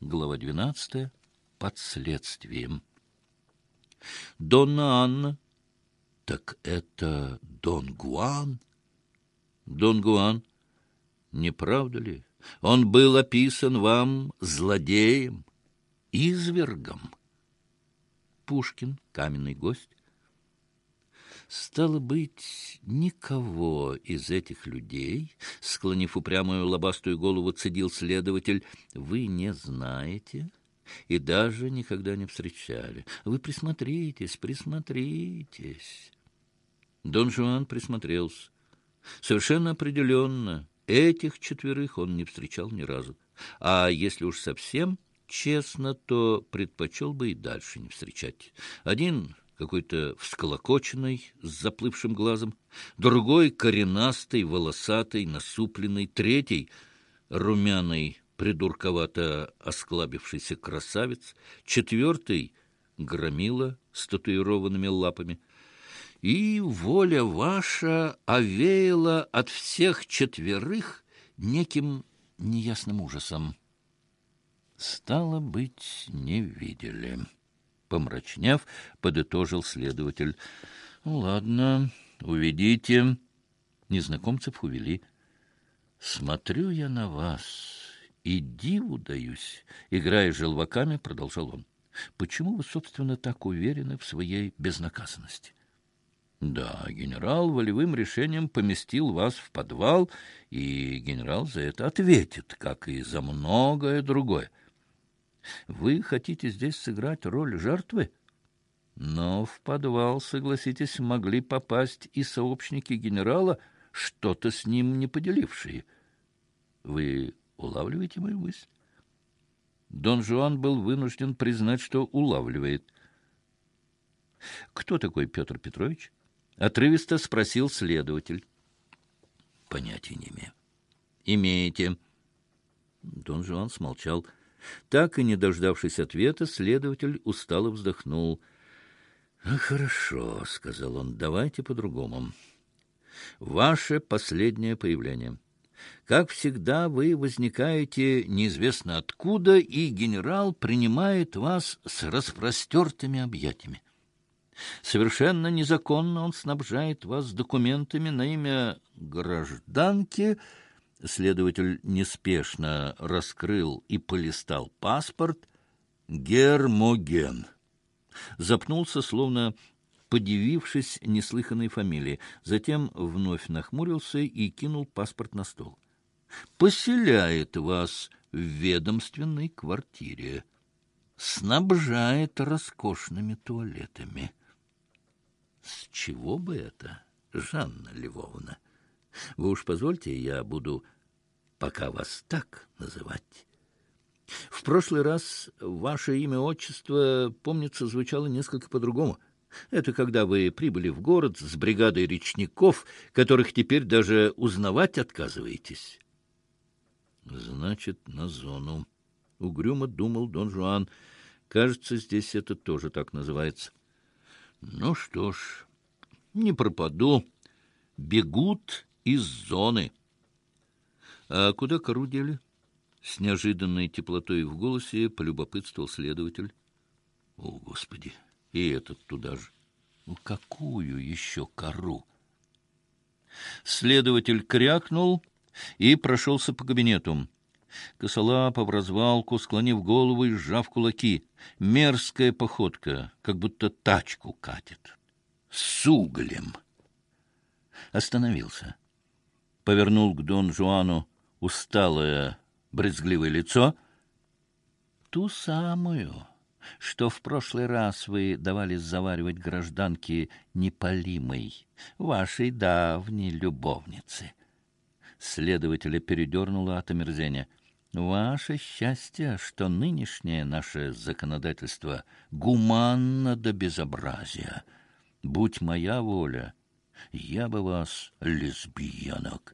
Глава 12. Под следствием. Донна Анна. Так это Дон Гуан? Дон Гуан, не правда ли? Он был описан вам злодеем, извергом. Пушкин, каменный гость. Стало быть, никого из этих людей, склонив упрямую лобастую голову, цедил следователь, вы не знаете и даже никогда не встречали. Вы присмотритесь, присмотритесь. Дон Жуан присмотрелся. Совершенно определенно этих четверых он не встречал ни разу. А если уж совсем честно, то предпочел бы и дальше не встречать. Один какой-то всколокоченный, с заплывшим глазом, другой — коренастый, волосатый, насупленный, третий — румяный, придурковато осклабившийся красавец, четвертый — громила с татуированными лапами. И воля ваша овеяла от всех четверых неким неясным ужасом. Стало быть, не видели. Помрачнев, подытожил следователь. «Ну, ладно, уведите». Незнакомцев увели. «Смотрю я на вас и диву даюсь», — играя желваками, продолжал он. «Почему вы, собственно, так уверены в своей безнаказанности?» «Да, генерал волевым решением поместил вас в подвал, и генерал за это ответит, как и за многое другое. Вы хотите здесь сыграть роль жертвы? Но в подвал, согласитесь, могли попасть и сообщники генерала, что-то с ним не поделившие. Вы улавливаете мою мысль? Дон Жуан был вынужден признать, что улавливает. «Кто такой Петр Петрович?» — отрывисто спросил следователь. «Понятия не имею». «Имеете». Дон Жуан смолчал. Так и не дождавшись ответа, следователь устало вздохнул. «Ну, «Хорошо», — сказал он, — «давайте по-другому. Ваше последнее появление. Как всегда, вы возникаете неизвестно откуда, и генерал принимает вас с распростертыми объятиями. Совершенно незаконно он снабжает вас документами на имя гражданки, — Следователь неспешно раскрыл и полистал паспорт. Гермоген. Запнулся, словно подивившись неслыханной фамилии. Затем вновь нахмурился и кинул паспорт на стол. «Поселяет вас в ведомственной квартире. Снабжает роскошными туалетами». «С чего бы это, Жанна Львовна?» Вы уж позвольте, я буду пока вас так называть. В прошлый раз ваше имя-отчество, помнится, звучало несколько по-другому. Это когда вы прибыли в город с бригадой речников, которых теперь даже узнавать отказываетесь. Значит, на зону. Угрюмо думал Дон Жуан. Кажется, здесь это тоже так называется. Ну что ж, не пропаду. Бегут из зоны. А куда кору дели? С неожиданной теплотой в голосе полюбопытствовал следователь. О, Господи! И этот туда же. Ну, какую еще кору? Следователь крякнул и прошелся по кабинету. Косолапов развалку, склонив голову и сжав кулаки. Мерзкая походка, как будто тачку катит. С углем. Остановился повернул к Дон Жуану усталое, брезгливое лицо. Ту самую, что в прошлый раз вы давали заваривать гражданке непалимой, вашей давней любовнице. Следователя передернуло от омерзения. Ваше счастье, что нынешнее наше законодательство гуманно до безобразия. Будь моя воля, я бы вас, лесбиянок,